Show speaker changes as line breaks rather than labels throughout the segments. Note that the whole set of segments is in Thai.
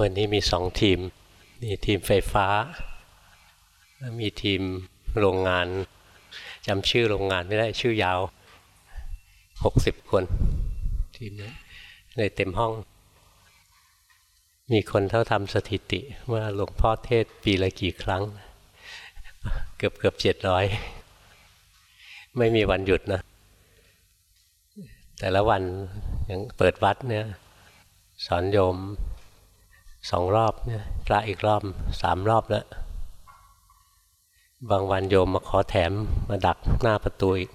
วันนี้มีสองทีมมีทีมไฟฟ้า มีทีมโรงงานจำชื่อโรงงานไม่ได้ชื่อยาวหกสิบคน ทีมนี้เลยเต็มห้อง มีคนเท่าทำสถิติว่าหลวงพ่อเทศปีละกี่ครั้ง เกือบเกือบเจ็ดร้อยไม่มีวันหยุดนะ แต่ละวันอย่างเปิดวัดเนี่ย สอนโยม สองรอบเนี่ยพระอีกรอบสามรอบแล้ว บางวันโยมมาขอแถมมาดักหน้าประตูอีก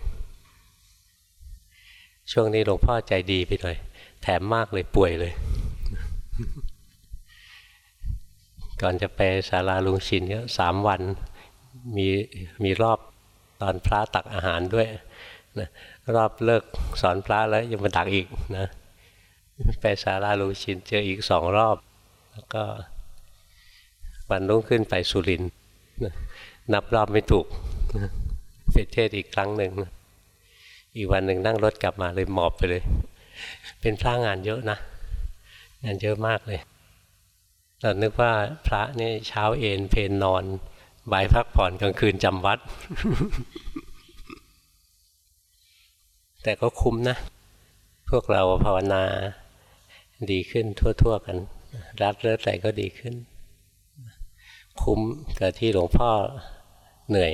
ช่วงนี้หลวงพ่อใจดีไปหน่อย แถมมากเลยป่วยเลย ก่อนจะไปศาลาลุงชินก็สามวันมีมีรอบตอนพระตักอาหารด้วยนะรอบเลิกสอนพระแล้วยังมาดักอีกนะไปศาลาลุงชินเจออีกสองรอบ แล้วก็วันรุ่งขึ้นไปสุรินนับรอบไม่ถูกนะไปเทศอีกครั้งหนึ่งอีกวันหนึ่งนั่งรถกลับมาเลยหมอบไปเลย เป็นพระงานเยอะนะงานเยอะมากเลยเรานึกว่าพระนี่เช้าเอนเพนนอนบ่ายพักผ่อนกลางคืนจำวัด แต่ก็คุ้มนะ พวกเราภาวนาดีขึ้นทั่ว ๆ กัน รัดเลิศอะไรก็ดีขึ้น คุ้มกับที่หลวงพ่อเหนื่อย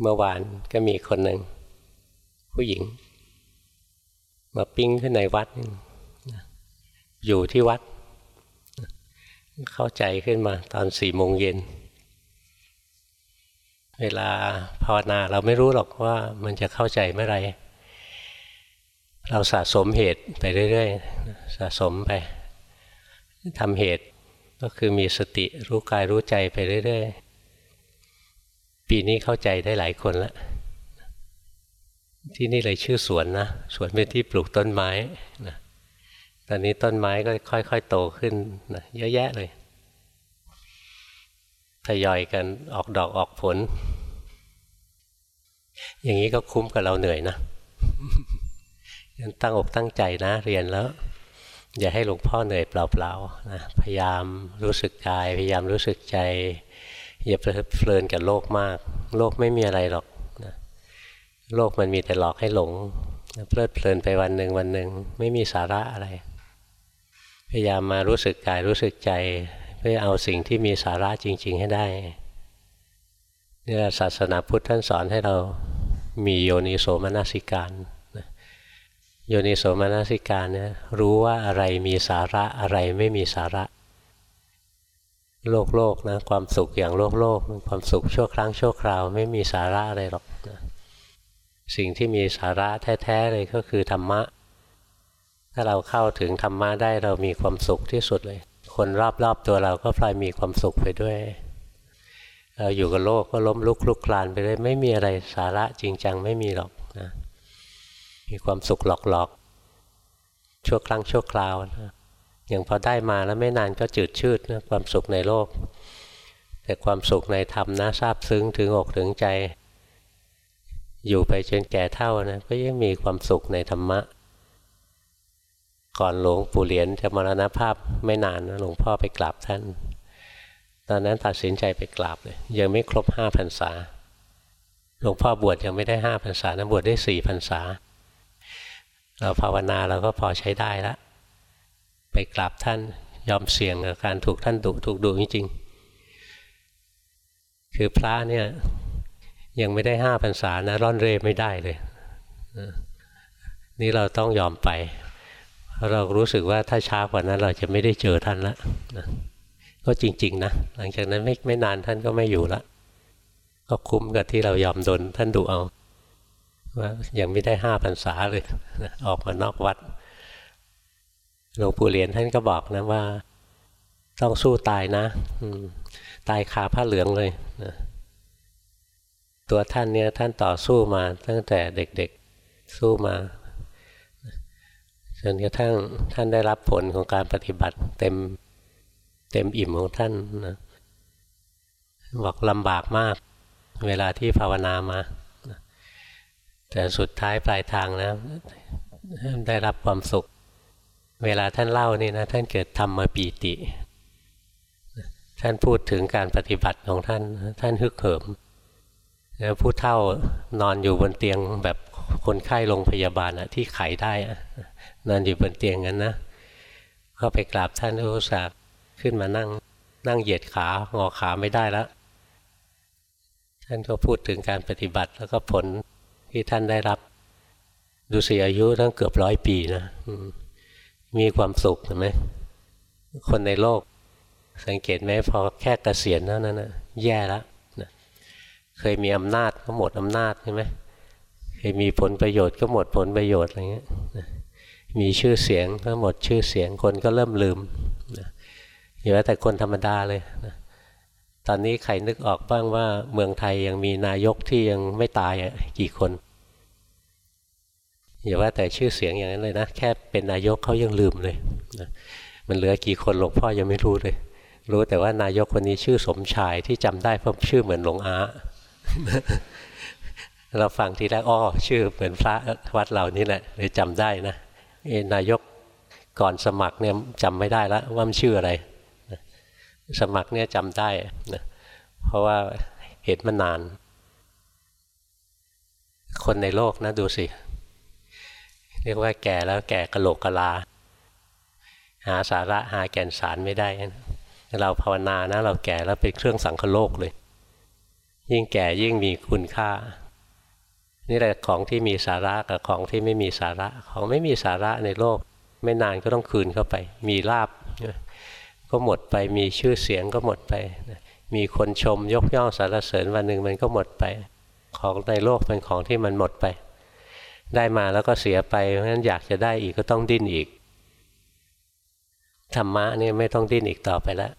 เมื่อวานก็มีคนหนึ่ง ผู้หญิง มาปิ้งขึ้นในวัด อยู่ที่วัด เข้าใจขึ้นมาตอนสี่โมงเย็น เวลาภาวนาเราไม่รู้หรอกว่ามันจะเข้าใจเมื่อไรเราสะสมเหตุไปเรื่อยๆ สะสมไป ทำเหตุก็คือมีสติรู้กายรู้ใจไปเรื่อยๆ ปีนี้เข้าใจได้หลายคนแล้วที่นี่เลยชื่อสวนนะ สวนเป็นที่ปลูกต้นไม้นะตอนนี้ต้นไม้ก็ค่อยๆ โตขึ้นนะเยอะแยะเลยทยอยกันออกดอกออกผล อย่างนี้ก็คุ้มกับเราเหนื่อยนะตั้งอกตั้งใจนะ เรียนแล้ว อย่าให้หลวงพ่อเหนื่อยเปล่าๆนะพยายามรู้สึกกาย พยายามรู้สึกใจ อย่าเพลินกับโลกมาก โลกไม่มีอะไรหรอกนะโลกมันมีแต่หลอกให้หลงเพลิดเพลินไปวันหนึ่งวันหนึ่งไม่มีสาระอะไร พยายามมารู้สึกกายรู้สึกใจ เพื่อเอาสิ่งที่มีสาระจริง ๆ ให้ได้นี่ศาสนาพุทธท่านสอนให้เรามีโยนิโสมนสิการ โยนิโสมนสิการเนี่ยรู้ว่าอะไรมีสาระอะไรไม่มีสาระ โลกโลกนะความสุขอย่างโลกโลกความสุขชั่วครั้งชั่วคราวไม่มีสาระอะไรหรอกนะสิ่งที่มีสาระแท้ๆเลยก็คือธรรมะ ถ้าเราเข้าถึงธรรมะได้เรามีความสุขที่สุดเลย คนรอบๆตัวเราก็พลอยมีความสุขไปด้วยเราอยู่กับโลกก็ล้มลุกคลุกคลานไปเลยไม่มีอะไรสาระจริงจังไม่มีหรอกนะ มีความสุขหลอกๆ ชั่วครั้งชั่วคราวนะอย่างพอได้มาแล้วไม่นานก็จืดชืดนะความสุขในโลก แต่ความสุขในธรรมนะทราบซึ้งถึงอกถึงใจ อยู่ไปจนแก่เท่านะก็ยังมีความสุขในธรรมะ ก่อนหลวงปู่เหรียญจะมรณภาพไม่นานนะหลวงพ่อไปกราบท่าน ตอนนั้นตัดสินใจไปกราบเลยยังไม่ครบห้าพรรษาหลวงพ่อบวชยังไม่ได้ห้าพรรษานะบวชได้สี่พรรษา เราภาวนาเราก็พอใช้ได้แล้วไปกราบท่านยอมเสี่ยงกับการถูกท่านดุถูกดุจริงๆคือพระเนี่ยยังไม่ได้ห้าพรรษานะร่อนเร่ไม่ได้เลย นี่เราต้องยอมไปเพราะเรารู้สึกว่าถ้าช้ากว่านั้นเราจะไม่ได้เจอท่านละก็จริง ๆ นะ หลังจากนั้นไม่ไม่นานท่านก็ไม่อยู่ละก็คุ้มกับที่เรายอมโดนท่านดุเอา ว่ายังไม่ได้ห้าพรรษาเลยออกมานอกวัดหลวงปู่เหรียญท่านก็บอกนะว่า ต้องสู้ตายนะตายคาผ้าเหลืองเลยนะตัวท่านเนี่ยท่านต่อสู้มาตั้งแต่เด็กๆสู้มาจนกระทั่งท่านได้รับผลของการปฏิบัติเต็มเต็มอิ่มของท่านนะบอกลำบากมาก เวลาที่ภาวนามา แต่สุดท้ายปลายทางนะได้รับความสุข เวลาท่านเล่านี่นะท่านเกิดธรรมปีติ ท่านพูดถึงการปฏิบัติของท่าน ท่านฮึกเหิมแล้วผู้เท่านอนอยู่บนเตียงแบบคนไข้โรงพยาบาลอะที่ไขได้อะนอนอยู่บนเตียงนั้นนะเข้าไปกราบท่านอุตส่าห์ขึ้นมานั่งนั่งเหยียดขางอขาไม่ได้แล้วท่านก็พูดถึงการปฏิบัติแล้วก็ผล ที่ท่านได้รับ ดูสิอายุตั้งเกือบร้อยปีนะมีความสุขเห็นไหมคนในโลก สังเกตไหมพอแค่กเกษียณแล้วนั้นนะแย่แล้วนะเคยมีอำนาจก็หมดอำนาจใช่ไหมเคยมีผลประโยชน์ก็หมดผลประโยชน์อะไรเงี้ยมีชื่อเสียงก็หมดชื่อเสียงคนก็เริ่มลืมอย่าแต่คนธรรมดาเลยนะ ตอนนี้ใครนึกออกบ้างว่าเมืองไทยยังมีนายกที่ยังไม่ตายกี่คนอย่าว่าแต่ชื่อเสียงอย่างนั้นเลยนะ แค่เป็นนายกเขายังลืมเลยนะมันเหลือกี่คนหลวงพ่อยังไม่รู้เลย รู้แต่ว่านายกคนนี้ชื่อสมชายที่จำได้เพราะชื่อเหมือนหลวงอาเราฟังทีแรกอ้อชื่อเหมือนพระวัดเรานี่แหละเลยจำได้นะนายกก่อนสมัครเนี่ยจำไม่ได้แล้วว่ามันชื่ออะไร สมัครเนี่ยจำได้นะเพราะว่าเห็นมานาน คนในโลกนะดูสิ เรียกว่าแก่แล้วแก่กะโหลกกะลา หาสาระหาแก่นสารไม่ได้นะเราภาวนานะเราแก่แล้วเป็นเครื่องสังคโลกเลย ยิ่งแก่ยิ่งมีคุณค่า นี่แหละของที่มีสาระกับของที่ไม่มีสาระ ของไม่มีสาระในโลก ไม่นานก็ต้องคืนเข้าไป มีลาบ ก็หมดไปมีชื่อเสียงก็หมดไป มีคนชมยกย่องสรรเสริญวันหนึ่งมันก็หมดไป ของในโลกเป็นของที่มันหมดไป ได้มาแล้วก็เสียไปเพราะฉะนั้นอยากจะได้อีกก็ต้องดิ้นอีกธรรมะนี่ไม่ต้องดิ้นอีกต่อไปแล้ว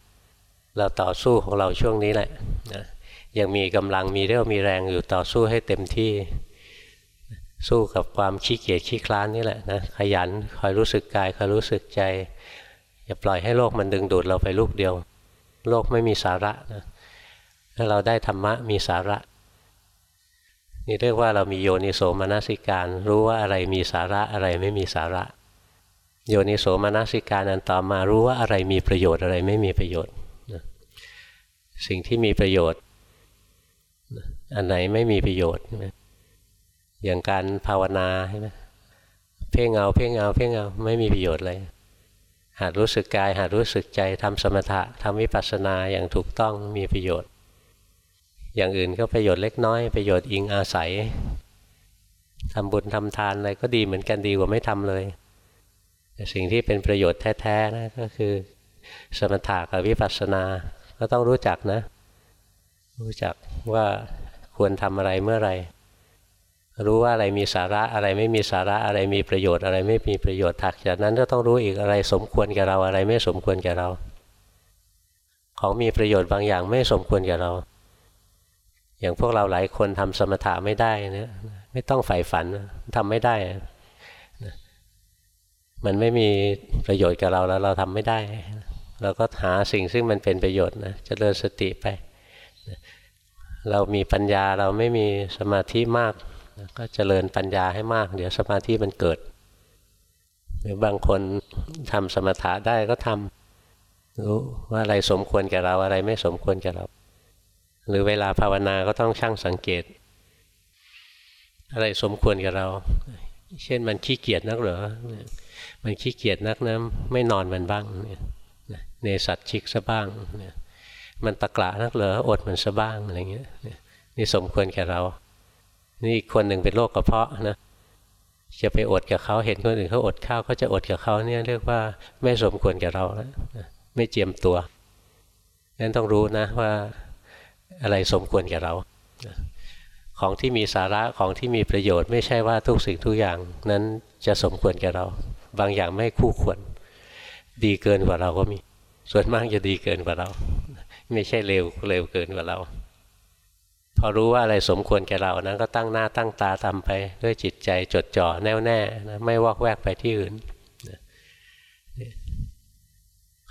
เราต่อสู้ของเราช่วงนี้แหละนะยังมีกำลังมีเรี่ยวมีแรงอยู่ต่อสู้ให้เต็มที่สู้กับความขี้เกียจขี้คลานนี่แหละนะขยันคอยรู้สึกกายคอยรู้สึกใจ อย่าปล่อยให้โลกมันดึงดูดเราไปลูกเดียว โลกไม่มีสาระนะถ้าเราได้ธรรมะมีสาระ นี่เรียกว่าเรามีโยนิโสมนสิการ รู้ว่าอะไรมีสาระอะไรไม่มีสาระ โยนิโสมนสิการอันต่อมารู้ว่าอะไรมีประโยชน์อะไรไม่มีประโยชน์สิ่งที่มีประโยชน์ อันไหนไม่มีประโยชน์อย่างการภาวนาใช่ไหมเพ่งเอาเพ่งเอาเพ่งเอาไม่มีประโยชน์เลย หัดรู้สึกกายหัดรู้สึกใจทำสมถะทำวิปัสสนาอย่างถูกต้องมีประโยชน์ อย่างอื่นก็ประโยชน์เล็กน้อยประโยชน์อิงอาศัยทำบุญทำทานอะไรก็ดีเหมือนกันดีกว่าไม่ทำเลยแต่สิ่งที่เป็นประโยชน์แท้ๆนะก็คือ สมถะกับวิปัสสนาก็ต้องรู้จักนะ รู้จักว่าควรทำอะไรเมื่อไร รู้ว่าอะไรมีสาระอะไรไม่มีสาระอะไรมีประโยชน์อะไรไม่มีประโยชน์ถักจากนั้นก็ต้องรู้อีกอะไรสมควรแก่เราอะไรไม่สมควรแก่เรา ของมีประโยชน์บางอย่างไม่สมควรแก่เรา อย่างพวกเราหลายคนทำสมถะไม่ได้เนี่ยไม่ต้องใฝ่ฝันทำไม่ได้ มันไม่มีประโยชน์กับเราแล้วเราทำไม่ได้ เราก็หาสิ่งซึ่งมันเป็นประโยชน์นะจะเริญสติไป เรามีปัญญาเราไม่มีสมาธิมาก ก็เจริญปัญญาให้มาก เดี๋ยวสมาธิมันเกิด หรือบางคนทำสมถะได้ก็ทำรู้ว่าอะไรสมควรแก่เราอะไรไม่สมควรแก่เรา หรือเวลาภาวนาก็ต้องช่างสังเกต อะไรสมควรแก่เรา เช่นมันขี้เกียจนักเหรอมันขี้เกียจนักนะไม่นอนมันบ้างเนสัตชิกซะบ้างมันตะกละนักเหรออดมันซะบ้างอะไรเงี้ยนี่สมควรแก่เรา นี่อีกคนหนึ่งเป็นโรคกระเพาะนะจะไปอดกับเขาเห็นคนอื่นเขาอดข้าวเขาจะอดกับเขาเนี่ยเรียกว่าไม่สมควรกับเราแล้วไม่เจียมตัวนั้นต้องรู้นะว่าอะไรสมควรกับเรา ของที่มีสาระของที่มีประโยชน์ ไม่ใช่ว่าทุกสิ่งทุกอย่างนั้นจะสมควรกับเรา บางอย่างไม่คู่ควร ดีเกินกว่าเราก็มี ส่วนมากจะดีเกินกว่าเรา ไม่ใช่เร็วเร็วเกินกว่าเรา พอรู้ว่าอะไรสมควรแก่เรานั้นก็ตั้งหน้าตั้งตาทำไปด้วยจิตใจจดจ่อแน่วแน่นะไม่วอกแวกไปที่อื่น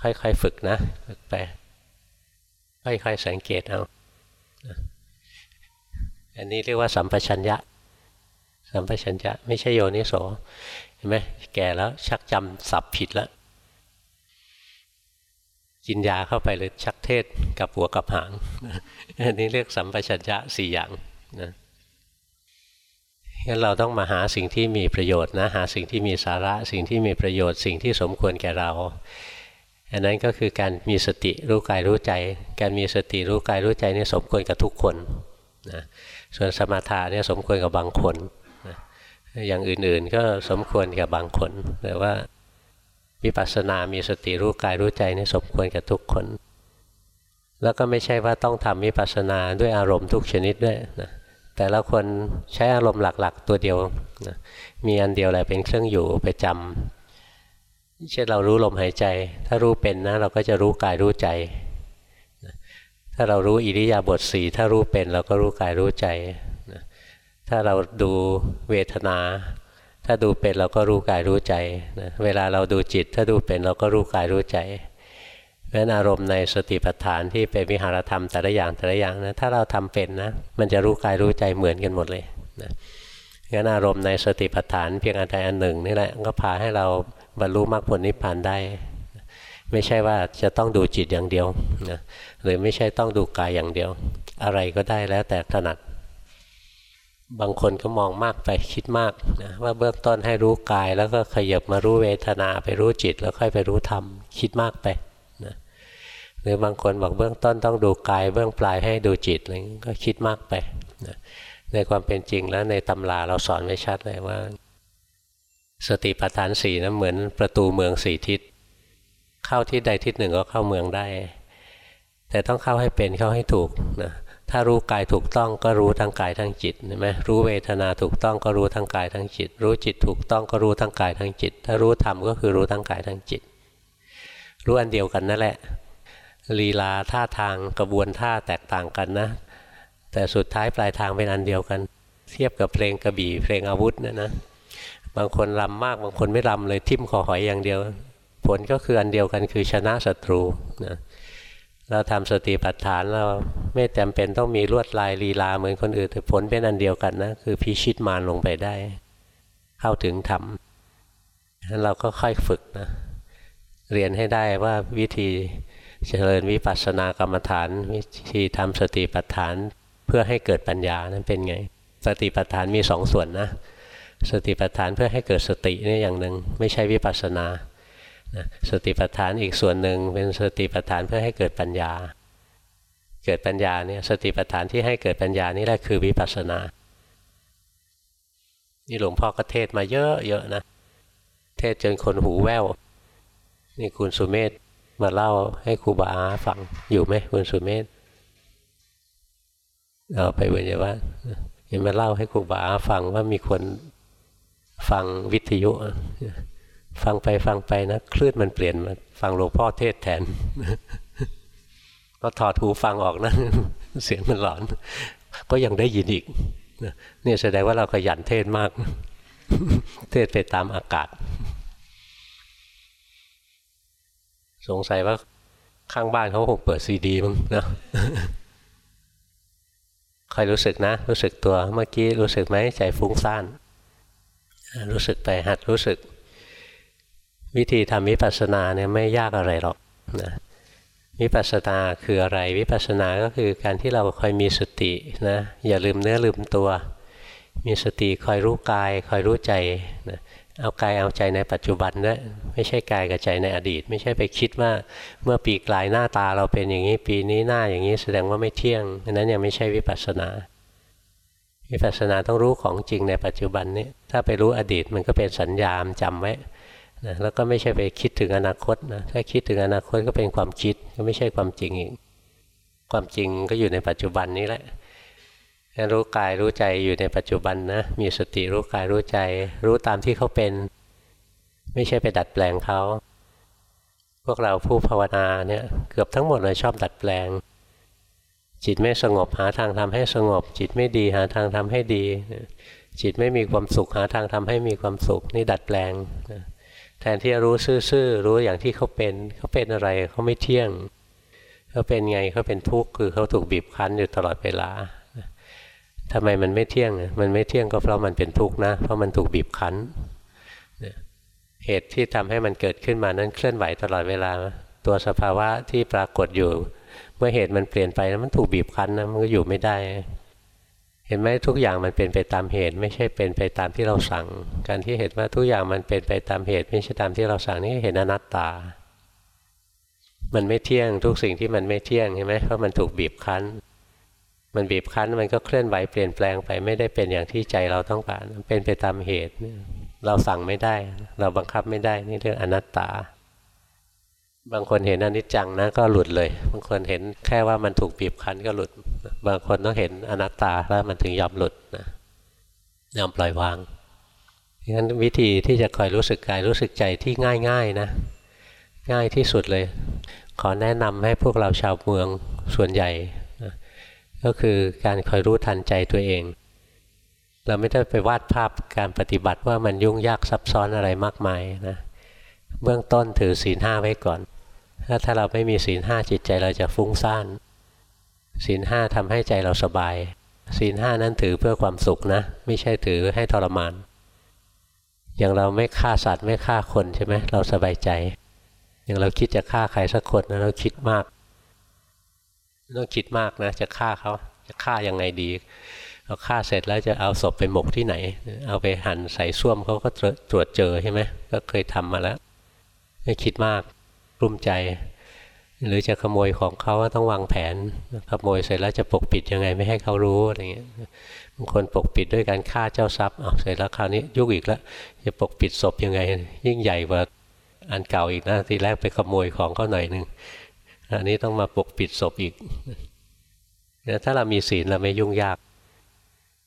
ค่อยๆฝึกนะฝึกไป ค่อยๆสังเกตเอาอันนี้เรียกว่าสัมปชัญญะ สัมปชัญญะ ไม่ใช่โยนิโสเห็นไหมแก่แล้วชักจำสับผิดแล้ว กินยาเข้าไปเลยชักเทศกับหัวกับหาง อันนี้เรียกสัมปชัญญะสี่อย่างนะงั้นเราต้องมาหาสิ่งที่มีประโยชน์นะหาสิ่งที่มีสาระ สิ่งที่มีประโยชน์สิ่งที่สมควรแก่เราอันนั้นก็คือการมีสติรู้กายรู้ใจ การมีสติรู้กายรู้ใจนี่สมควรกับทุกคนนะส่วนสมถะเนี่ยสมควรกับบางคนนะอย่างอื่นๆก็สมควรกับบางคนแต่ว่า วิปัสสนามีสติรู้กายรู้ใจนี่สมควรกับทุกคน แล้วก็ไม่ใช่ว่าต้องทำวิปัสสนาด้วยอารมณ์ทุกชนิดด้วยนะแต่ละคนใช้อารมณ์หลักๆ ตัวเดียวนะมีอันเดียวแหละเป็นเครื่องอยู่ไปจำเช่นเรารู้ลมหายใจ ถ้ารู้เป็นนะเราก็จะรู้กายรู้ใจ ถ้าเรารู้อิริยาบถสี่ถ้ารู้เป็นเราก็รู้กายรู้ใจ ถ้าเราดูเวทนา ถ้าดูเป็นเราก็รู้กายรู้ใจเวลาเราดูจิต ถ้าดูเป็นเราก็รู้กายรู้ใจเพราะนั้นอารมณ์ในสติปัฏฐานที่เป็นวิหารธรรมแต่ละอย่างแต่ละอย่างนะถ้าเราทำเป็นนะมันจะรู้กายรู้ใจเหมือนกันหมดเลยนะงั้นอารมณ์ในสติปัฏฐานเพียงอันใดอันหนึ่งนี่แหละก็พาให้เราบรรลุมรรคผลนิพพานได้ ไม่ใช่ว่าจะต้องดูจิตอย่างเดียวนะหรือไม่ใช่ต้องดูกายอย่างเดียว อะไรก็ได้แล้วแต่ถนัด บางคนก็มองมากไปคิดมากนะว่าเบื้องต้นให้รู้กาย แล้วก็ขยับมารู้เวทนาไปรู้จิต แล้วค่อยไปรู้ธรรมคิดมากไปนะหรือบางคนบอกเบื้องต้นต้องดูกาย เบื้องปลายให้ดูจิตอะไรก็คิดมากไปนะในความเป็นจริงแล้วในตำราเราสอนไว้ชัดเลยว่า สติปัฏฐานสี่นะเหมือนประตูเมืองสี่ทิศ เข้าทิศใดทิศหนึ่งก็เข้าเมืองได้ แต่ต้องเข้าให้เป็นเข้าให้ถูกนะ ถ้ารู้กายถูกต้องก็รู้ทั้งกายทั้งจิตใช่ไหมรู้เวทนาถูกต้องก็รู้ทั้งกายทั้งจิต รู้จิตถูกต้องก็รู้ทั้งกายทั้งจิต ถ้ารู้ธรรมก็คือรู้ทั้งกายทั้งจิต รู้อันเดียวกันนั่นแหละลีลาท่าทางกระบวนท่าแตกต่างกันนะ แต่สุดท้ายปลายทางเป็นอันเดียวกัน เทียบกับเพลงกระบี่เพลงอาวุธเนี่ยนะบางคนรำมากบางคนไม่รำเลยทิ่มคอหอยอย่างเดียว ผลก็คืออันเดียวกันคือชนะศัตรูนะ เราทำสติปัฏฐานเราไม่จำเป็นต้องมีลวดลายลีลาเหมือนคนอื่นแต่ผลเป็นอันเดียวกันนะ คือพิชิตมารลงไปได้ เข้าถึงธรรมนั้นเราก็ค่อยฝึกนะ เรียนให้ได้ว่าวิธีเจริญวิปัสสนากรรมฐาน วิธีทำสติปัฏฐานเพื่อให้เกิดปัญญานั้นเป็นไง สติปัฏฐานมีสองส่วนนะ สติปัฏฐานเพื่อให้เกิดสตินี่อย่างหนึ่งไม่ใช่วิปัสสนา สติปัฏฐานอีกส่วนหนึ่งเป็นสติปัฏฐานเพื่อให้เกิดปัญญา เกิดปัญญาเนี่ยสติปัฏฐานที่ให้เกิดปัญญานี่แหละคือวิปัสสนา นี่หลวงพ่อก็เทศมาเยอะเยอะนะ เทศจนคนหูแว่ว นี่คุณสุเมธมาเล่าให้ครูบาอาฟังอยู่ไหมคุณสุเมธเราไปเวนยว่าเห็นมาเล่าให้ครูบาอาฟังว่ามีคนฟังวิทยุ ฟังไปฟังไปนะคลื่นมันเปลี่ยนมาฟังหลวงพ่อเทศแทน ก็ถอดหูฟังออกนะเสียงมันหลอน ก็ยังได้ยินอีกเนี่ยแสดงว่าเราขยันเทศมาก เทศไปตามอากาศ สงสัยว่าข้างบ้านเขาคงเปิดซีดีมั้งนะคอยรู้สึกนะ รู้สึกตัวเมื่อกี้รู้สึกไหมใจฟุ้งซ่าน รู้สึกไปหัดรู้สึก วิธีทำวิปัสสนาเนี่ยไม่ยากอะไรหรอกนะวิปัสสนาคืออะไรวิปัสสนาก็คือการที่เราคอยมีสตินะอย่าลืมเนื้อลืมตัว มีสติคอยรู้กายคอยรู้ใจนะเอากายเอาใจในปัจจุบันด้วยไม่ใช่กายกับใจในอดีต ไม่ใช่ไปคิดว่าเมื่อปีกลายหน้าตาเราเป็นอย่างนี้ปีนี้หน้าอย่างนี้แสดงว่าไม่เที่ยงนั้นยังไม่ใช่วิปัสสนา วิปัสสนาต้องรู้ของจริงในปัจจุบันนี้ถ้าไปรู้อดีตมันก็เป็นสัญญาจำไว้ นะแล้วก็ไม่ใช่ไปคิดถึงอนาคตนะถ้าคิดถึงอนาคตก็เป็นความคิดก็ไม่ใช่ความจริงอีกความจริงก็อยู่ในปัจจุบันนี้แหละรู้กายรู้ใจอยู่ในปัจจุบันนะมีสติรู้กายรู้ใจ รู้ตามที่เขาเป็น ไม่ใช่ไปดัดแปลงเขาพวกเราผู้ภาวนาเนี่ยเกือบทั้งหมดเลยชอบดัดแปลง จิตไม่สงบหาทางทำให้สงบ จิตไม่ดีหาทางทำให้ดี จิตไม่มีความสุขหาทางทำให้มีความสุขนี่ดัดแปลง แทนที่จะรู้ซื่อๆรู้อย่างที่เขาเป็นเขาเป็นอะไรเขาไม่เที่ยงเขาเป็นไงเขาเป็นทุกข์คือเขาถูกบีบคั้นอยู่ตลอดเวลาทำไมมันไม่เที่ยง มันไม่เที่ยงก็เพราะมันเป็นทุกข์นะ เพราะมันถูกบีบคั้น เหตุที่ทำให้มันเกิดขึ้นมานั้นเคลื่อนไหวตลอดเวลา ตัวสภาวะที่ปรากฏอยู่ เมื่อเหตุมันเปลี่ยนไปแล้วมันถูกบีบคั้นนะ มันก็อยู่ไม่ได้ เห็นไหมทุกอย่างมันเป็นไปตามเหตุ ไม่ใช่เป็นไปตามที่เราสั่ง การที่เห็นว่าทุกอย่างมันเป็นไปตามเหตุ ไม่ใช่ตามที่เราสั่งนี่เห็นอนัตตา มันไม่เที่ยงทุกสิ่งที่มันไม่เที่ยงใช่ไหมเพราะมันถูกบีบคั้น มันบีบคั้นมันก็เคลื่อนไหวเปลี่ยนแปลงไปไม่ได้เป็นอย่างที่ใจเราต้องการเป็นไปตามเหตุ เราสั่งไม่ได้ เราบังคับไม่ได้นี่เรื่องอนัตตา บางคนเห็นอนิจจังนะก็หลุดเลย บางคนเห็นแค่ว่ามันถูกบีบคั้นก็หลุด บางคนต้องเห็นอนัตตาแล้วมันถึงยอมหลุดนะยอมปล่อยวางงั้นวิธีที่จะคอยรู้สึกกายรู้สึกใจที่ง่ายๆนะ ง่ายที่สุดเลย ขอแนะนำให้พวกเราชาวเมืองส่วนใหญ่ก็คือการคอยรู้ทันใจตัวเอง เราไม่ได้ไปวาดภาพการปฏิบัติว่ามันยุ่งยากซับซ้อนอะไรมากมายนะ เบื้องต้นถือศีลห้าไว้ก่อน ถ้าถ้าเราไม่มีศีลห้าจิตใจเราจะฟุ้งซ่านศีลห้าทำให้ใจเราสบาย ศีลห้านั้นถือเพื่อความสุขนะ ไม่ใช่ถือให้ทรมาน อย่างเราไม่ฆ่าสัตว์ไม่ฆ่าคนใช่ไหมเราสบายใจ อย่างเราคิดจะฆ่าใครสักคนนะเราคิดมากต้องคิดมากนะจะฆ่าเขาจะฆ่ายังไงดีเราฆ่าเสร็จแล้วจะเอาศพไปหมกที่ไหน เอาไปหั่นใส่ส้วมเขาก็ตรวจเจอใช่ไหมก็เคยทำมาแล้ว ไม่คิดมากรุ่มใจ หรือจะขโมยของเขาต้องวางแผนขโมยเสร็จแล้วจะปกปิดยังไงไม่ให้เขารู้อะไรเงี้ยบางคนปกปิดด้วยการฆ่าเจ้าทรัพย์เอาเสร็จแล้วคราวนี้ยุ่งอีกแล้วจะปกปิดศพยังไง ยิ่งใหญ่กว่าอันเก่าอีกนะทีแรกไปขโมยของเขาหน่อยหนึ่งอันนี้ต้องมาปกปิดศพอีกถ้าเรามีศีลเราไม่ยุ่งยาก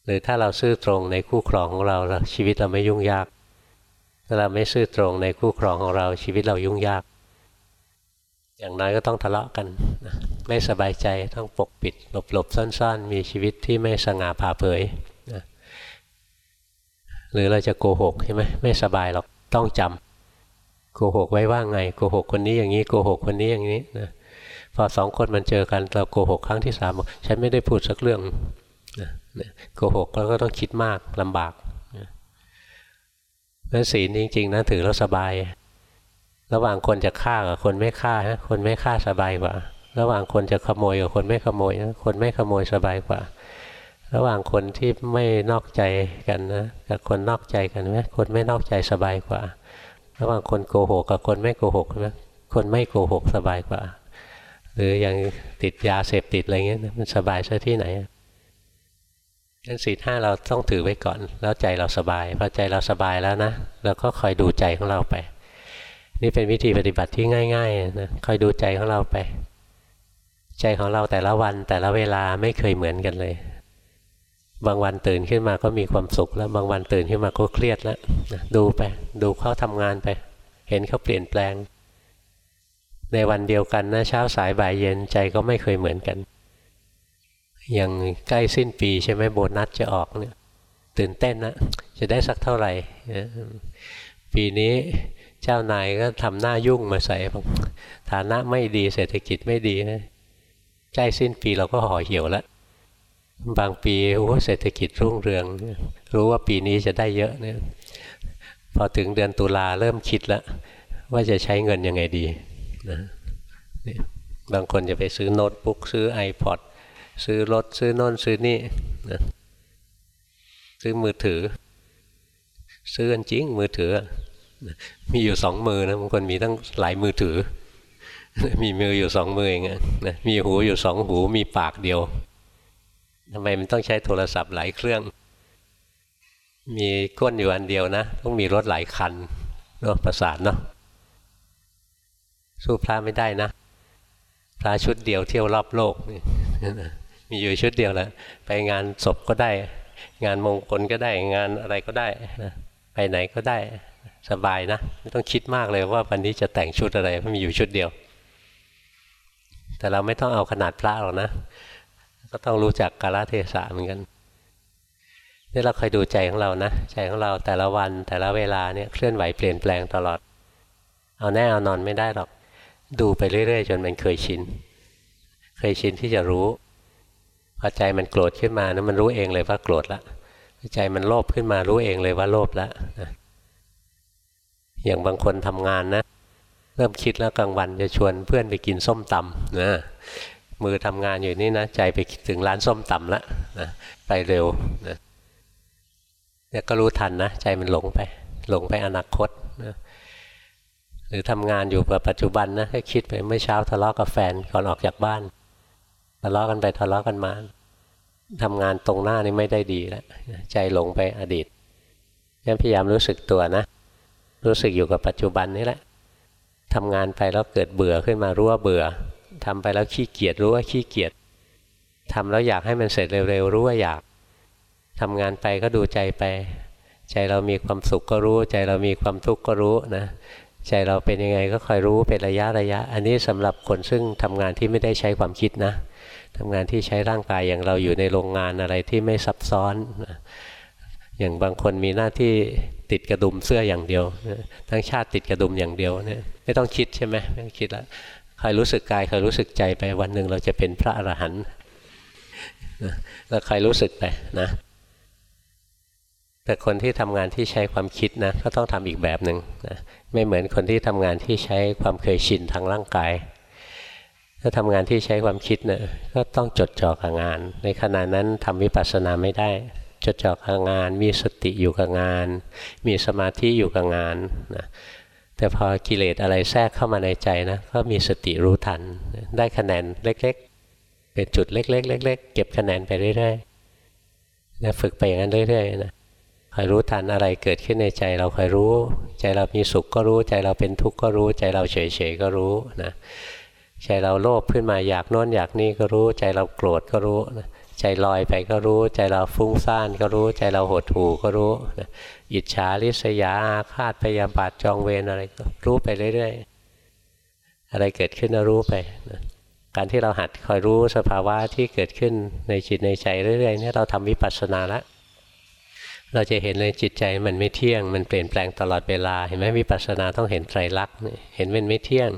หรือถ้าเราซื่อตรงในคู่ครองของเราชีวิตเราไม่ยุ่งยาก ถ้าเราไม่ซื่อตรงในคู่ครองของเราชีวิตเรายุ่งยาก อย่างน้อยก็ต้องทะเลาะกันไม่สบายใจต้องปกปิด หลบหลบซ่อนๆ มีชีวิตที่ไม่สง่าผ่าเผยหรือเราจะโกหกใช่ไหมไม่สบายหรอกต้องจำโกหกไว้ว่าไงโกหกคนนี้อย่างนี้โกหกคนนี้อย่างนี้นะพอสองคนมันเจอกันเราโกหกครั้งที่สามบอกฉันไม่ได้พูดสักเรื่องโกหกเราก็ต้องคิดมากลำบาก นั้นศีลจริง ๆนะถือแล้วสบาย ระหว่างคนจะฆ่ากับคนไม่ฆ่าฮะคนไม่ฆ่าสบายกว่า ระหว่างคนจะขโมยกับคนไม่ขโมยนะคนไม่ขโมยสบายกว่า ระหว่างคนที่ไม่นอกใจกันนะกับคนนอกใจกันไหมคนไม่นอกใจสบายกว่า ระหว่างคนโกหกกับคนไม่โกหกไหมคนไม่โกหกสบายกว่า หรือยังติดยาเสพติดอะไรเงี้ยมันสบายซะที่ไหน งั้นสี่ห้าเราต้องถือไว้ก่อน แล้วใจเราสบายพอใจเราสบายแล้วนะเราก็คอยดูใจของเราไป นี่เป็นวิธีปฏิบัติที่ง่ายๆนะคอยดูใจของเราไป ใจของเราแต่ละวันแต่ละเวลาไม่เคยเหมือนกันเลย บางวันตื่นขึ้นมาก็มีความสุขแล้วบางวันตื่นขึ้นมาก็เครียดแล้วดูไป ดูเขาทำงานไป เห็นเขาเปลี่ยนแปลง ในวันเดียวกันนะเช้าสายบ่ายเย็นใจก็ไม่เคยเหมือนกัน อย่างใกล้สิ้นปีใช่ไหมโบนัสจะออกเนี่ยตื่นเต้นนะจะได้สักเท่าไหร่ ปีนี้เจ้านายก็ทำหน้ายุ่งมาใส่ฐานะไม่ดีเศรษฐกิจไม่ดีนะใกล้สิ้นปีเราก็ห่อเหี่ยวแล้วบางปีโอ้เศรษฐกิจรุ่งเรือง รู้ว่าปีนี้จะได้เยอะเนี่ยพอถึงเดือนตุลาเริ่มคิดแล้วว่าจะใช้เงินยังไงดีนะบางคนจะไปซื้อโน้ตบุ๊กซื้อ iPod ซื้อรถซื้อน่นซื้อนี่นะซื้อมือถือ ซื้อกันจริงมือถือ มีอยู่สองมือนะบางคนมีตั้งหลายมือถือ มีมืออยู่สองมือเองนะมีหูอยู่สองหูมีปากเดียวทำไมมันต้องใช้โทรศัพท์หลายเครื่อง มีก้นอยู่อันเดียวนะ ต้องมีรถหลายคันเนาะประสานเนาะสู้พระไม่ได้นะพระชุดเดียวเที่ยวรอบโลก มีอยู่ชุดเดียวแหละไปงานศพก็ได้ งานมงคลก็ได้งานอะไรก็ได้นะไปไหนก็ได้สบายนะ ไม่ต้องคิดมากเลยว่าวันนี้จะแต่งชุดอะไรเพราะมีอยู่ชุดเดียว แต่เราไม่ต้องเอาขนาดพระหรอกนะ ก็ต้องรู้จักกาลเทศะเหมือนกันนี่เราคอยดูใจของเรานะ ใจของเราแต่ละวันแต่ละเวลาเนี่ยเคลื่อนไหวเปลี่ยนแปลงตลอด เอาแน่เอานอนไม่ได้หรอก ดูไปเรื่อยๆ จนมันเคยชิน เคยชินที่จะรู้ พอใจมันโกรธขึ้นมานะมันรู้เองเลยว่าโกรธละใจมันโลภขึ้นมารู้เองเลยว่าโลภแล้วนะอย่างบางคนทำงานนะเริ่มคิดแล้วกลางวันจะชวนเพื่อนไปกินส้มตำนะมือทำงานอยู่นี่นะใจไปถึงร้านส้มตำแล้วนะไปเร็วนะเนี่ยก็รู้ทันนะใจมันหลงไป หลงไปอนาคตนะหรือทำงานอยู่ปัจจุบันนะก็คิดไปเมื่อเช้าทะเลาะกับแฟนก่อนออกจากบ้าน ทะเลาะกันไปทะเลาะกันมาทำงานตรงหน้านี่ไม่ได้ดีแล้วใจหลงไปอดีตยังพยายามรู้สึกตัวนะ รู้สึกอยู่กับปัจจุบันนี่แหละทำงานไปแล้วเกิดเบื่อขึ้นมารู้ว่าเบื่อทำไปแล้วขี้เกียจรู้ว่าขี้เกียจทำแล้วอยากให้มันเสร็จเร็วๆรู้ว่าอยากทำงานไปก็ดูใจไป ใจเรามีความสุขก็รู้ ใจเรามีความทุกข์ก็รู้นะ ใจเราเป็นยังไงก็คอยรู้เป็นระยะระยะ อันนี้สำหรับคนซึ่งทำงานที่ไม่ได้ใช้ความคิดนะทำงานที่ใช้ร่างกายอย่างเราอยู่ในโรงงานอะไรที่ไม่ซับซ้อน อย่างบางคนมีหน้าที่ติดกระดุมเสื้ออย่างเดียว ทั้งชาติติดกระดุมอย่างเดียวเนี่ยไม่ต้องคิดใช่ไหมไม่ต้องคิดแล้วคอยรู้สึกกายคอยรู้สึกใจไปวันหนึ่งเราจะเป็นพระอรหันต์แล้วคอยรู้สึกไปนะ แต่คนที่ทำงานที่ใช้ความคิดนะก็ต้องทำอีกแบบหนึ่งนะ ไม่เหมือนคนที่ทำงานที่ใช้ความเคยชินทางร่างกาย ถ้าทำงานที่ใช้ความคิดเนะี่ยก็ต้องจดจ่อกับงาน ในขณะนั้นทำวิปัสสนาไม่ได้ จดจ่อกับงาน มีสติอยู่กับงาน มีสมาธิอยู่กับงานนะแต่พอกิเลสอะไรแทรกเข้ามาในใจนะก็มีสติรู้ทัน ได้คะแนนเล็กๆ เป็นจุดเล็กๆเล็กๆเก็บคะแนนไปเรื่อยๆนะฝึกไปอย่างนั้นเรื่อยๆนะ คอยรู้ทันอะไรเกิดขึ้นในใจเราคอยรู้ ใจเรามีสุขก็รู้ ใจเราเป็นทุกข์ก็รู้ ใจเราเฉยๆก็รู้นะใจเราโลภขึ้นมาอยากโน้นอยากนี่ก็รู้ ใจเราโกรธก็รู้นะใจลอยไปก็รู้ ใจเราฟุ้งซ่านก็รู้ ใจเราหดหู่ก็รู้นะอิจฉาริษยาอาฆาตพยาบาทจองเวรอะไรก็รู้ไปเรื่อยๆอะไรเกิดขึ้นก็รู้ไปนะการที่เราหัดคอยรู้สภาวะที่เกิดขึ้นในจิตในใจเรื่อยๆนี่เราทำวิปัสสนาแล้ว เราจะเห็นเลยจิตใจมันไม่เที่ยง มันเปลี่ยนแปลงตลอดเวลา เห็นไหมวิปัสสนาต้องเห็นไตรลักษณ์เห็นมันไม่เที่ยง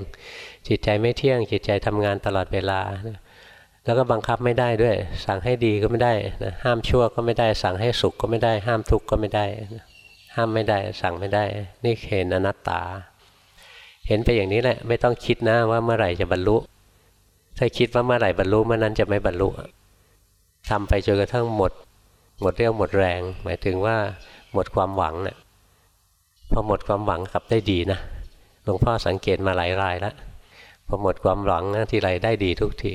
จิตใจไม่เที่ยง จิตใจทำงานตลอดเวลา แล้วก็บังคับไม่ได้ด้วย สั่งให้ดีก็ไม่ได้นะห้ามชั่วก็ไม่ได้ สั่งให้สุขก็ไม่ได้ ห้ามทุกข์ก็ไม่ได้ ห้ามไม่ได้ สั่งไม่ได้ นี่เห็นอนัตตา เห็นไปอย่างนี้แหละ ไม่ต้องคิดนะว่าเมื่อไหร่จะบรรลุ ถ้าคิดว่าเมื่อไหร่บรรลุเมื่อนั้นจะไม่บรรลุทำไปจนกระทั่งหมด หมดเรี่ยวหมดแรง หมายถึงว่าหมดความหวังเนะี่ยพอหมดความหวังกลับได้ดีนะหลวงพ่อสังเกตมาหลายรายแล้วพอหมดความหวังนะทีไรได้ดีทุกที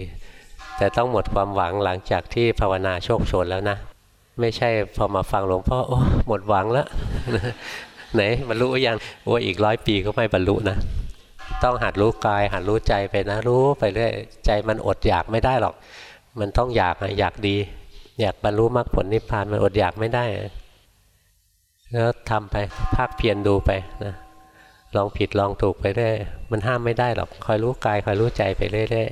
แต่ต้องหมดความหวังหลังจากที่ภาวนาโชคชนแล้วนะ ไม่ใช่พอมาฟังหลวงพ่อโอ้หมดหวังแล้วไหนบรรลุยังโอ้อีกร้อยปีก็ไม่บรรลุนะต้องหัดรู้กายหัดรู้ใจไปนะรู้ไปเรื่อยใจมันอดอยากไม่ได้หรอก มันต้องอยากอยากดี อยากบรรลุมรรคผลนิพพานมันอดอยากไม่ได้ แล้วทำไปภาคเพียรดูไปนะลองผิดลองถูกไปเรื่อยมันห้ามไม่ได้หรอกคอยรู้กายคอยรู้ใจไปเรื่อย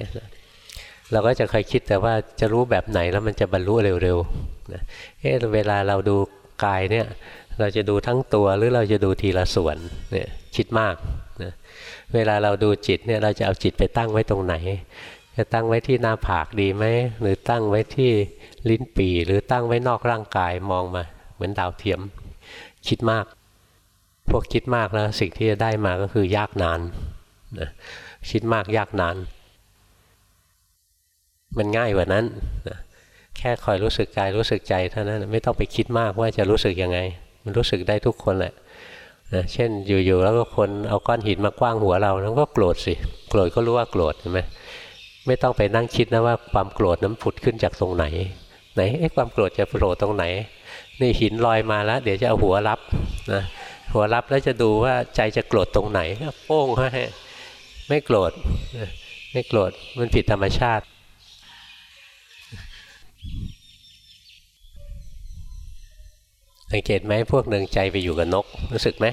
ๆเราก็จะเคยคิดแต่ว่าจะรู้แบบไหนแล้วมันจะบรรลุเร็วๆนะเอ๊ะเวลาเราดูกายเนี่ยเราจะดูทั้งตัวหรือเราจะดูทีละส่วนเนี่ยคิดมากนะเวลาเราดูจิตเนี่ยเราจะเอาจิตไปตั้งไว้ตรงไหน จะตั้งไว้ที่หน้าผากดีไหมหรือตั้งไว้ที่ลิ้นปีหรือตั้งไว้นอกร่างกายมองมา เหมือนดาวเทียม คิดมาก พวกคิดมากแล้วสิ่งที่จะได้มาก็คือยากนานนะคิดมากยากนาน มันง่ายกว่านั้นนะแค่คอยรู้สึกกายรู้สึกใจเท่านั้นไม่ต้องไปคิดมากว่าจะรู้สึกยังไง มันรู้สึกได้ทุกคนแหละนะเช่นอยู่ๆแล้วก็คนเอาก้อนหินมากว้างหัวเราแล้วก็โกรธสิโกรธก็รู้ว่าโกรธใช่ไหม ไม่ต้องไปนั่งคิดนะว่าความโกรธนั้นผุดขึ้นจากตรงไหน ไหนเอ๊ะความโกรธจะโผล่ตรงไหน นี่หินลอยมาแล้ว เดี๋ยวจะเอาหัวรับนะหัวรับแล้วจะดูว่าใจจะโกรธตรงไหนโป้งให้ไม่โกรธไม่โกรธมันผิดธรรมชาติ สังเกตไหมพวกหนึ่งใจไปอยู่กับนก รู้สึกไหม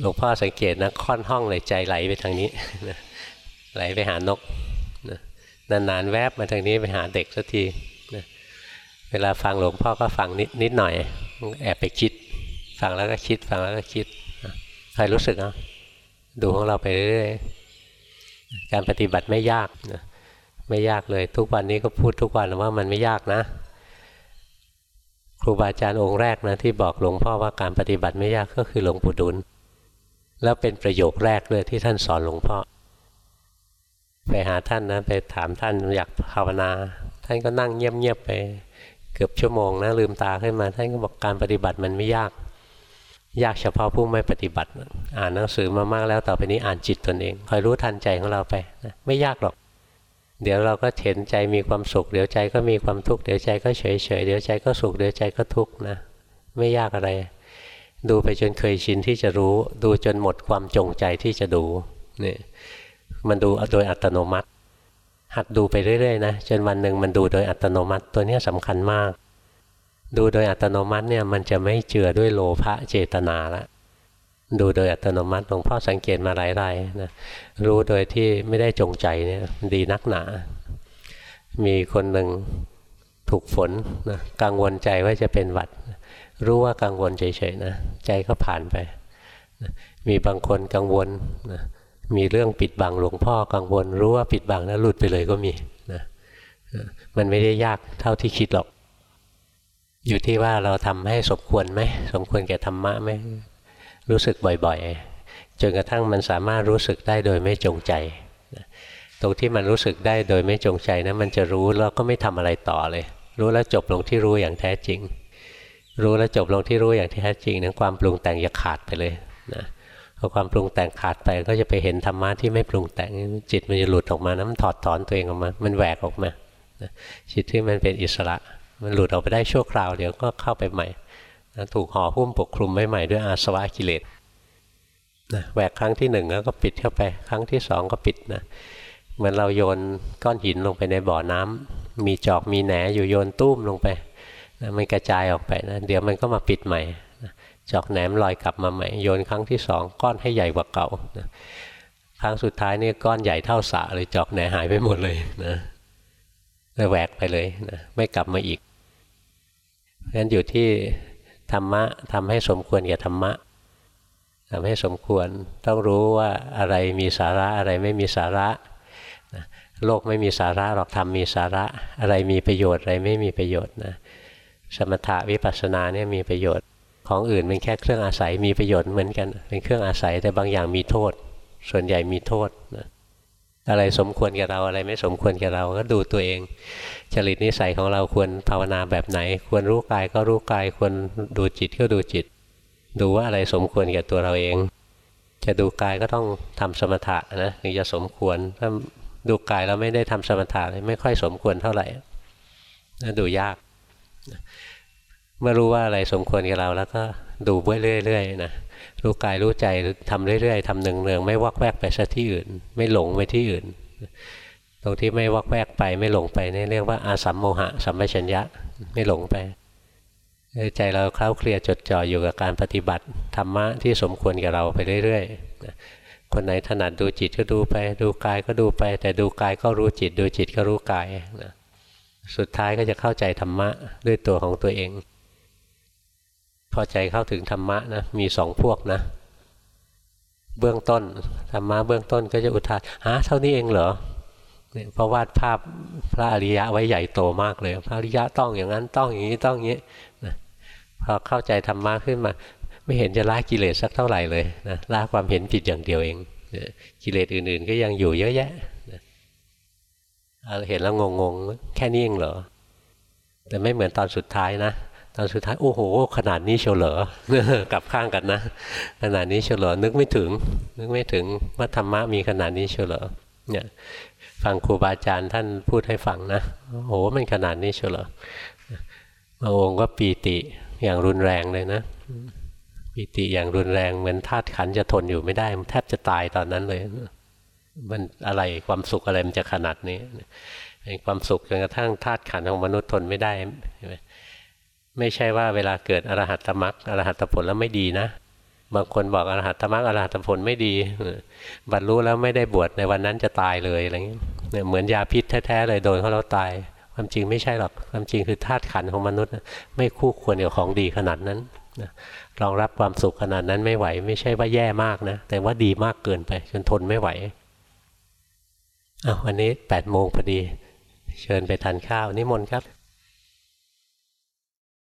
หลวงพ่อสังเกตนะค่อนห้องเลยใจไหลไปทางนี้ไหลไปหานก นานๆแวบมาทางนี้ไปหาเด็กสักทีเวลาฟังหลวงพ่อก็ฟังนิดนิดหน่อย แอบไปคิด ฟังแล้วก็คิด ฟังแล้วก็คิดใครรู้สึกอะดูของเราไปเรื่อยๆการปฏิบัติไม่ยากนะไม่ยากเลยทุกวันนี้ก็พูดทุกวันว่ามันไม่ยากนะ ครูบาอาจารย์องค์แรกนะที่บอกหลวงพ่อว่าการปฏิบัติไม่ยากก็คือหลวงปู่ดุลแล้วเป็นประโยคแรกเลยที่ท่านสอนหลวงพ่อ ไปหาท่านนะไปถามท่านอยากภาวนา ท่านก็นั่งเงียบๆไปเกือบชั่วโมงนะลืมตาขึ้นมาท่านก็บอกการปฏิบัติมันไม่ยาก ยากเฉพาะผู้ไม่ปฏิบัติ อ่านหนังสือมามากแล้วต่อไปนี้อ่านจิตตนเองคอยรู้ทันใจของเราไปนะไม่ยากหรอก เดี๋ยวเราก็เห็นใจมีความสุข เดี๋ยวใจก็มีความทุกข์เดี๋ยวใจก็เฉยเฉยเดี๋ยวใจก็สุขเดี๋ยวใจก็ทุกข์นะไม่ยากอะไร ดูไปจนเคยชินที่จะรู้ ดูจนหมดความจงใจที่จะดูเนี่ย มันดูโดยอัตโนมัติ หัดดูไปเรื่อยๆนะจนวันหนึ่งมันดูโดยอัตโนมัติตัวนี้สำคัญมาก ดูโดยอัตโนมัติเนี่ยมันจะไม่เจือด้วยโลภะเจตนาละดูโดยอัตโนมัติหลวงพ่อสังเกตมาหลายรายนะรู้โดยที่ไม่ได้จงใจเนี่ยดีนักหนา มีคนหนึ่งถูกฝนนะกังวลใจว่าจะเป็นหวัด รู้ว่ากังวลเฉยๆนะใจก็ผ่านไปมีบางคนกังวลนะ มีเรื่องปิดบังหลวงพ่อกังวลรู้ว่าปิดบังแล้วหลุดไปเลยก็มีนะมันไม่ได้ยากเท่าที่คิดหรอก อยู่ที่ว่าเราทำให้สมควรไหมสมควรแก่ธรรมะไหมรู้สึกบ่อยๆจนกระทั่งมันสามารถรู้สึกได้โดยไม่จงใจตรงที่มันรู้สึกได้โดยไม่จงใจนะมันจะรู้แล้วก็ไม่ทำอะไรต่อเลย รู้แล้วจบลงที่รู้อย่างแท้จริง รู้แล้วจบลงที่รู้อย่างแท้จริงนั้นความปรุงแต่งจะขาดไปเลยนะ อความปรุงแต่งขาดไปก็จะไปเห็นธรรมะที่ไม่ปรุงแต่งจิตมันจะหลุดออกมานะมันถอดถอนตัวเองออกมา มันแหวกออกมาจิตที่มันเป็นอิสระ มันหลุดออกไปได้ชั่วคราวเดี๋ยวก็เข้าไปใหม่ถูกห่อหุ้มปกคลุมไว้ใหม่ด้วยอาสวะกิเลสนะแหวกครั้งที่หนึ่งแล้วก็ปิดเข้าไป ครั้งที่สองก็ปิดนะเหมือนเราโยนก้อนหินลงไปในบ่อน้ำมีจอกมีแหนอยู่โยนตุ้มลงไปนะมันกระจายออกไปนะเดี๋ยวมันก็มาปิดใหม่ จอกแหนมลอยกลับมาใหม่โยนครั้งที่สองก้อนให้ใหญ่กว่าเก่านะครั้งสุดท้ายนี่ก้อนใหญ่เท่าสะเลยจอกแหนหายไปหมดเลยนะเลยแหวกไปเลยนะไม่กลับมาอีกเพราะฉะนั้นอยู่ที่ธรรมะทำให้สมควรแก่ธรรมะทำให้สมควรต้องรู้ว่าอะไรมีสาระอะไรไม่มีสาระโลกไม่มีสาระหรอกธรรมมีสาระ อะไรมีประโยชน์อะไรไม่มีประโยชน์นะสมถะวิปัสสนาเนี่ยมีประโยชน์ ของอื่นเป็นแค่เครื่องอาศัยมีประโยชน์เหมือนกัน เป็นเครื่องอาศัยแต่บางอย่างมีโทษ ส่วนใหญ่มีโทษนะอะไรสมควรกับเราอะไรไม่สมควรกับเราก็ดูตัวเอง จริตนิสัยของเราควรภาวนาแบบไหน ควรรู้กายก็รู้กายควรดูจิตก็ดูจิต ดูว่าอะไรสมควรแก่ตัวเราเอง จะดูกายก็ต้องทำสมถะนะถึงจะสมควรถ้าดูกายเราไม่ได้ทำสมถะเลยไม่ค่อยสมควรเท่าไหร่ดูยาก เมื่อรู้ว่าอะไรสมควรกับเรา แล้วก็ดูไปเรื่อยๆนะรู้กายรู้ใจทำเรื่อยๆทำหนึ่งเนืองไม่วักแวกไปซะที่อื่น ไม่หลงไปที่อื่น ตรงที่ไม่วักแวกไปไม่หลงไปนี่เรียกว่าอาสัมโมหะสัมปชัญญะไม่หลงไปใจเราเคล้าเคลียจดจ่ออยู่กับการปฏิบัติธรรมะที่สมควรกับเราไปเรื่อยๆคนไหนถนัดดูจิตก็ดูไป ดูกายก็ดูไป แต่ดูกายก็รู้จิต ดูจิตก็รู้กายนะสุดท้ายก็จะเข้าใจธรรมะด้วยตัวของตัวเอง พอใจเข้าถึงธรรมะนะมีสองพวกนะ เบื้องต้นธรรมะเบื้องต้นก็จะอุทานหาเท่านี้เองเหรอเนี่ยพระวาดภาพพระอริยะไว้ใหญ่โตมากเลย พระอริยะต้องอย่างนั้นต้องอย่างนี้ต้องอย่างนี้นะพอเข้าใจธรรมะขึ้นมา ไม่เห็นจะละกิเลสสักเท่าไหร่เลยนะละความเห็นผิดอย่างเดียวเองกิเลสอื่นๆ ก็ยังอยู่เยอะแยะเห็นแล้วงงๆ แค่นี้เองเหรอ แต่ไม่เหมือนตอนสุดท้ายนะ ตอนสุดท้ายโอ้โห ขนาดนี้เฉลอกลับข้างกันนะ ขนาดนี้เฉลอนึกไม่ถึง นึกไม่ถึงว่าธรรมะมีขนาดนี้เฉลเนี่ยฟังครูบาอาจารย์ท่านพูดให้ฟังนะโอ้โหมันขนาดนี้เฉลอบางองค์ก็ปีติอย่างรุนแรงเลยนะปีติอย่างรุนแรงเหมือนธาตุขันจะทนอยู่ไม่ได้แทบจะตายตอนนั้นเลยมันอะไรความสุขอะไรมันจะขนาดนี้ความสุขจนกระทั่งธาตุขันของมนุษย์ทนไม่ได้ใช่ไหม ไม่ใช่ว่าเวลาเกิดอรหัตตมรักอรหัตผลแล้วไม่ดีนะ บางคนบอกอรหัตมรักอรหัตผลไม่ดี บรรลุแล้วไม่ได้บวชในวันนั้นจะตายเลยอะไรเงี้ยเหมือนยาพิษแท้ๆเลยโดนเขาแล้วตาย ความจริงไม่ใช่หรอก ความจริงคือธาตุขันของมนุษย์ ไม่คู่ควรกับของดีขนาดนั้นรองรับความสุขขนาดนั้นไม่ไหว ไม่ใช่ว่าแย่มากนะ แต่ว่าดีมากเกินไป จนทนไม่ไหวอ้าววันนี้แปดโมงพอดี เชิญไปทานข้าวนิมนต์ครับ